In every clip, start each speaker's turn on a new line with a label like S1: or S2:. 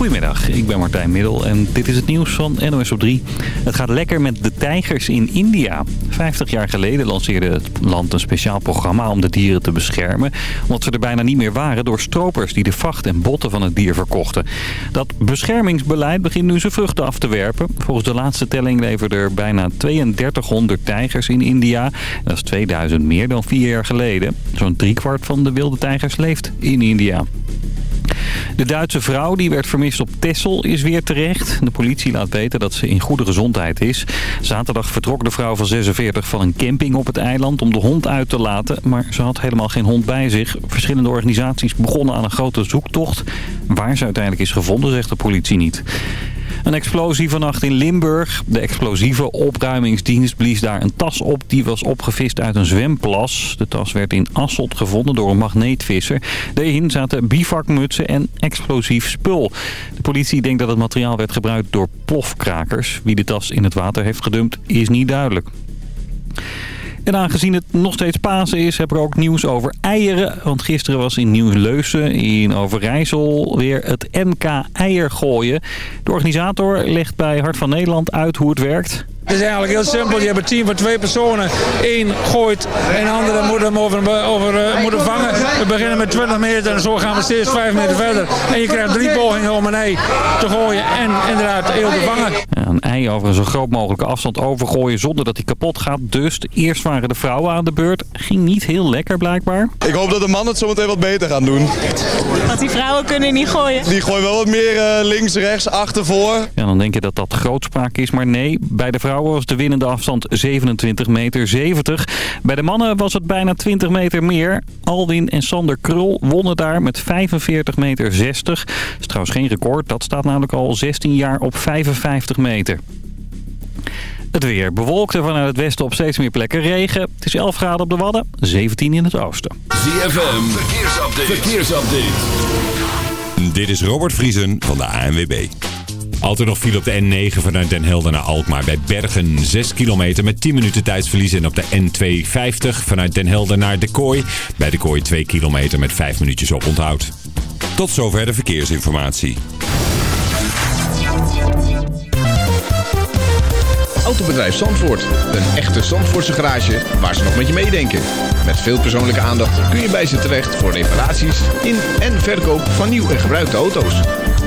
S1: Goedemiddag, ik ben Martijn Middel en dit is het nieuws van NOS op 3. Het gaat lekker met de tijgers in India. 50 jaar geleden lanceerde het land een speciaal programma om de dieren te beschermen. Omdat ze er bijna niet meer waren door stropers die de vacht en botten van het dier verkochten. Dat beschermingsbeleid begint nu zijn vruchten af te werpen. Volgens de laatste telling leverden er bijna 3200 tijgers in India. Dat is 2000 meer dan vier jaar geleden. Zo'n driekwart van de wilde tijgers leeft in India. De Duitse vrouw die werd vermist op Texel is weer terecht. De politie laat weten dat ze in goede gezondheid is. Zaterdag vertrok de vrouw van 46 van een camping op het eiland om de hond uit te laten. Maar ze had helemaal geen hond bij zich. Verschillende organisaties begonnen aan een grote zoektocht. Waar ze uiteindelijk is gevonden zegt de politie niet. Een explosie vannacht in Limburg. De explosieve opruimingsdienst blies daar een tas op. Die was opgevist uit een zwemplas. De tas werd in Asselt gevonden door een magneetvisser. Daarin zaten bivakmutsen en explosief spul. De politie denkt dat het materiaal werd gebruikt door plofkrakers. Wie de tas in het water heeft gedumpt is niet duidelijk. En aangezien het nog steeds Pasen is, heb ik ook nieuws over eieren. Want gisteren was in Nieuw-Leusen in Overijssel weer het NK eier gooien. De organisator legt bij Hart van Nederland uit hoe het werkt.
S2: Het is eigenlijk heel simpel. Je hebt een team van twee personen. Eén gooit en de andere moet hem over, over uh, moeten vangen. We beginnen met 20 meter en zo gaan we steeds 5 meter verder. En je krijgt drie pogingen om een ei te gooien en inderdaad eel te vangen.
S1: Ja, een ei over een zo groot mogelijke afstand overgooien zonder dat hij kapot gaat. Dus eerst waren de vrouwen aan de beurt. Ging niet heel lekker blijkbaar.
S3: Ik hoop dat de mannen het zometeen wat beter gaan doen.
S4: Want die vrouwen kunnen niet gooien.
S3: Die gooien wel wat meer uh, links, rechts, achter, voor.
S1: Ja, dan denk je dat dat grootspraak is. Maar nee, bij de vrouwen was de winnende afstand 27 meter 70. Bij de mannen was het bijna 20 meter meer. Alwin en Sander Krul wonnen daar met 45 meter 60. Dat is trouwens geen record. Dat staat namelijk al 16 jaar op 55 meter. Het weer bewolkt en vanuit het westen op steeds meer plekken regen. Het is 11 graden op de Wadden, 17 in het oosten.
S5: ZFM, verkeersupdate. verkeersupdate.
S6: Dit is Robert Vriesen van de ANWB. Altijd nog viel op de N9 vanuit Den Helder naar Alkmaar. Bij Bergen 6 kilometer met 10 minuten tijdsverlies. En op de N250 vanuit Den Helder naar De Kooi. Bij De Kooi 2 kilometer met 5 minuutjes op onthoud. Tot zover de verkeersinformatie.
S7: Autobedrijf Zandvoort. Een echte Zandvoortse garage waar ze nog met je meedenken. Met veel persoonlijke aandacht kun je bij ze terecht voor reparaties in en verkoop van nieuw en gebruikte auto's.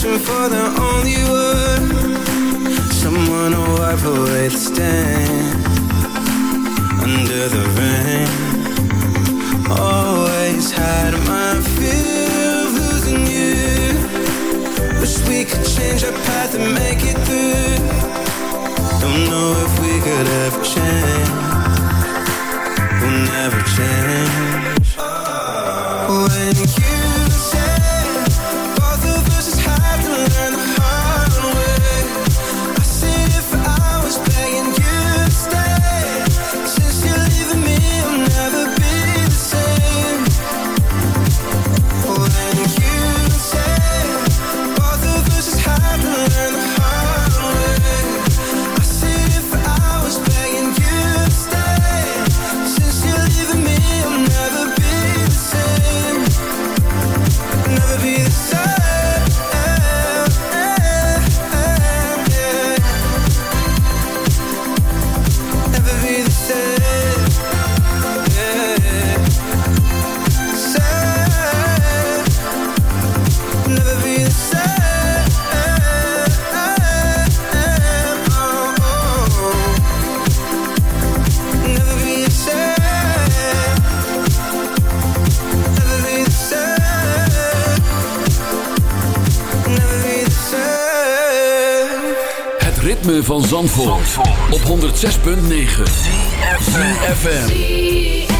S8: searching for the only one, Someone to wipe away the stain Under the rain Always had my fear of losing you. Wish we could change our path and make it through. Don't know if we could ever change. We'll never change.
S5: 106.9 FM.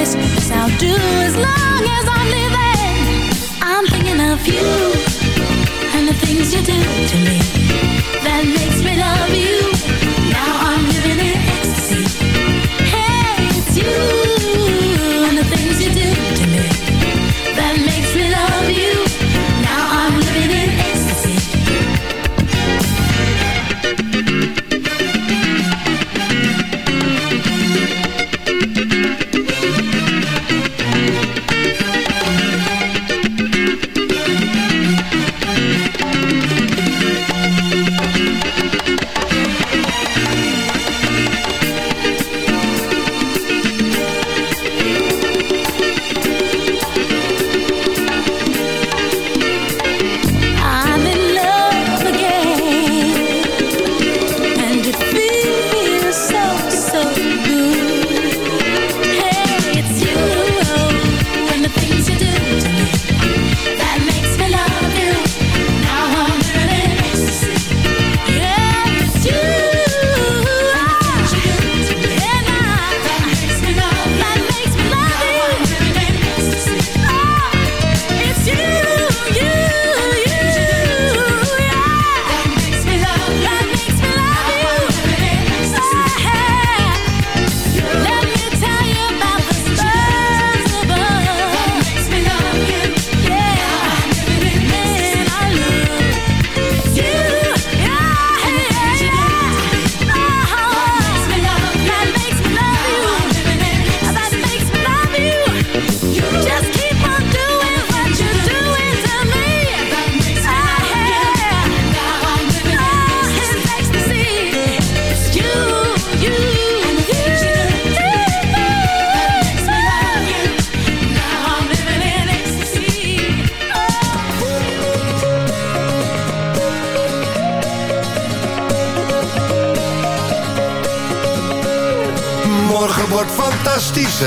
S9: Promise this I'll do as long as I'm living. I'm thinking of you and the things you do to me that makes me love you. Now I'm living in ecstasy. Hey, it's you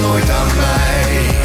S10: Nooit aan mij.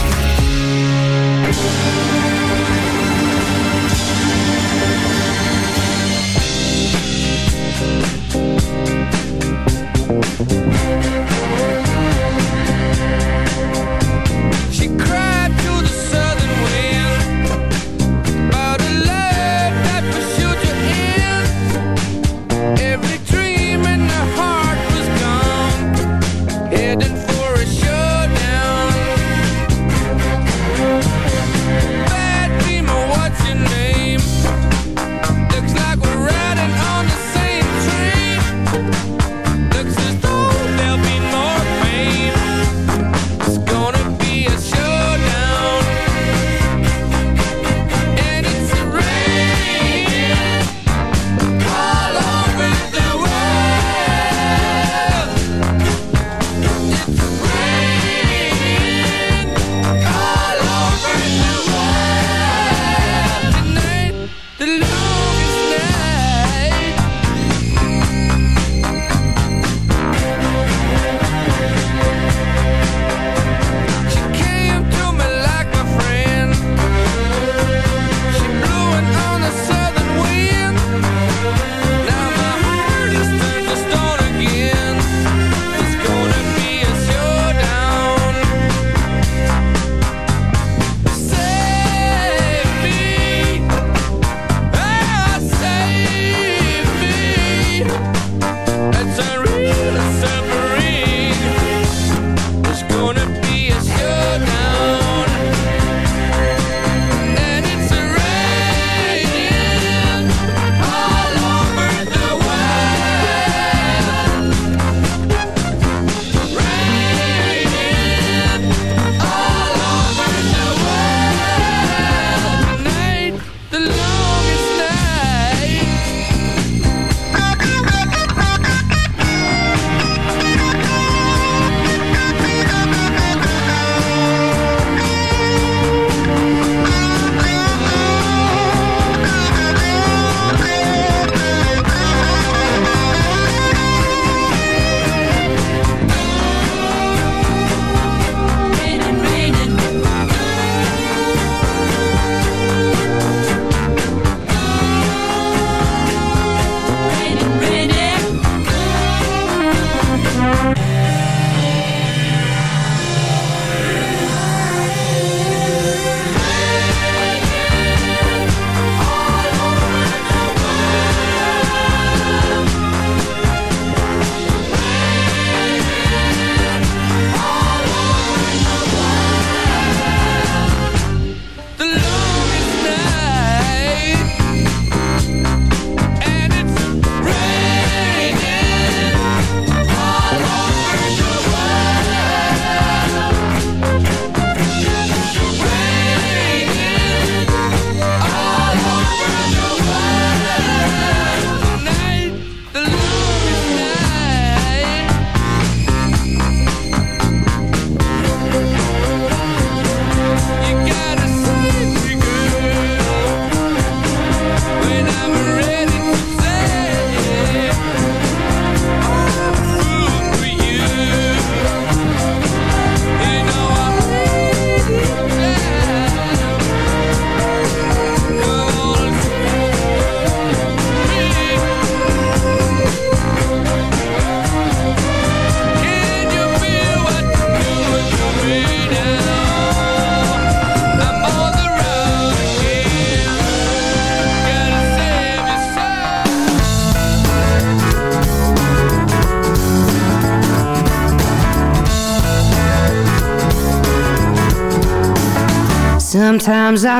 S11: Sometimes I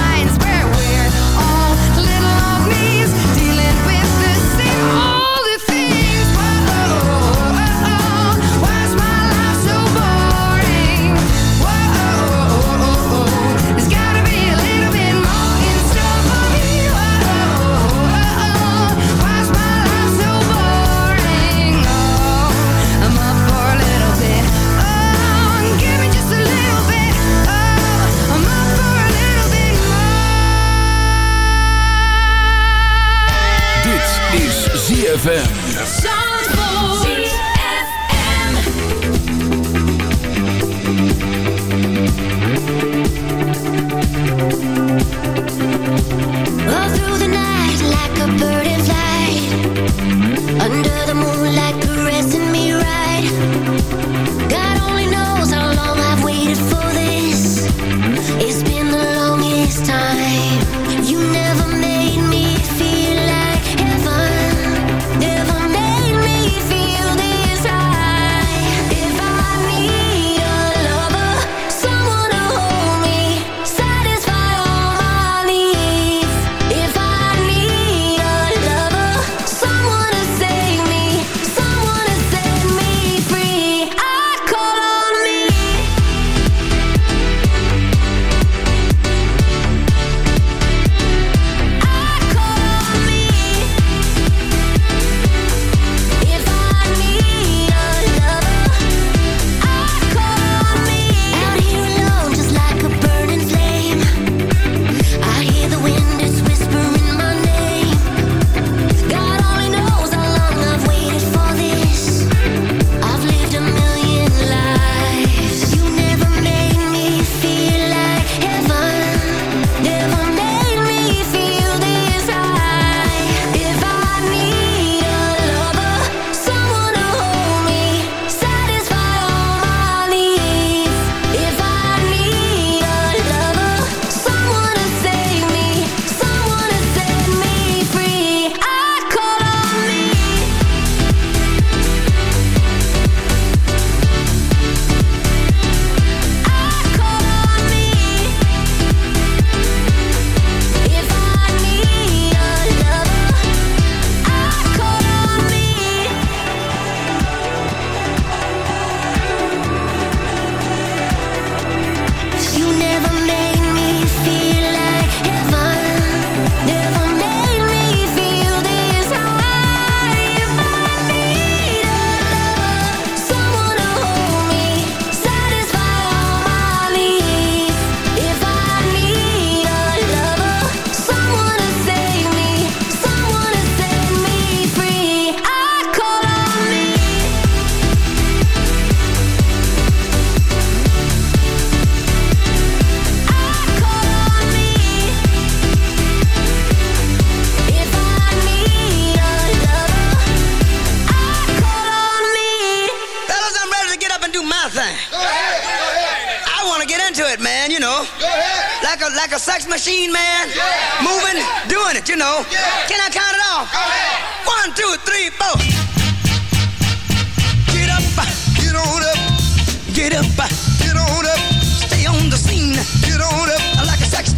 S5: ZFM.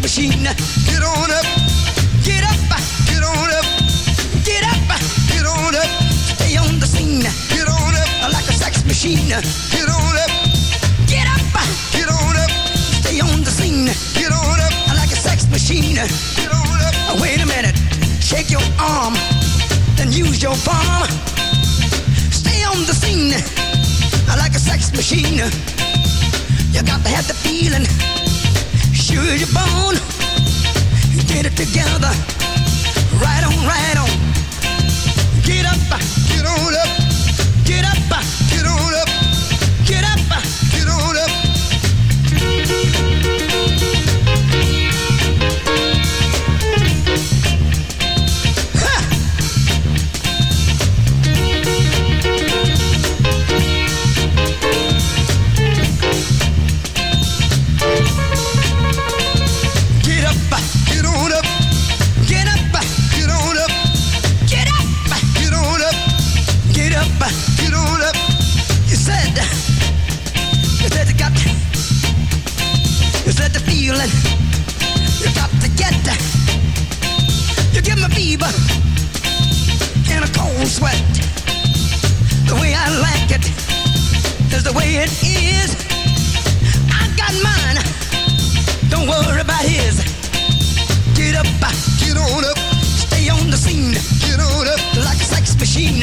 S12: machine. Get on up, get up, get on up, get up, get on up, stay on the scene. Get on up like a sex machine. Get on up, get up, get on up, stay on the scene. Get on up like a sex machine. Get on up. Wait a minute, shake your arm, then use your palm. Stay on the scene like a sex machine. You got to have the feeling sure you. Get it together. Right on, right on. Get up, get on up. Get up, get on up. Get up, get on up. sweat. The way I like it is the way it is. I got mine. Don't worry about his. Get up, get on up, stay on the scene. Get on up like a sex machine.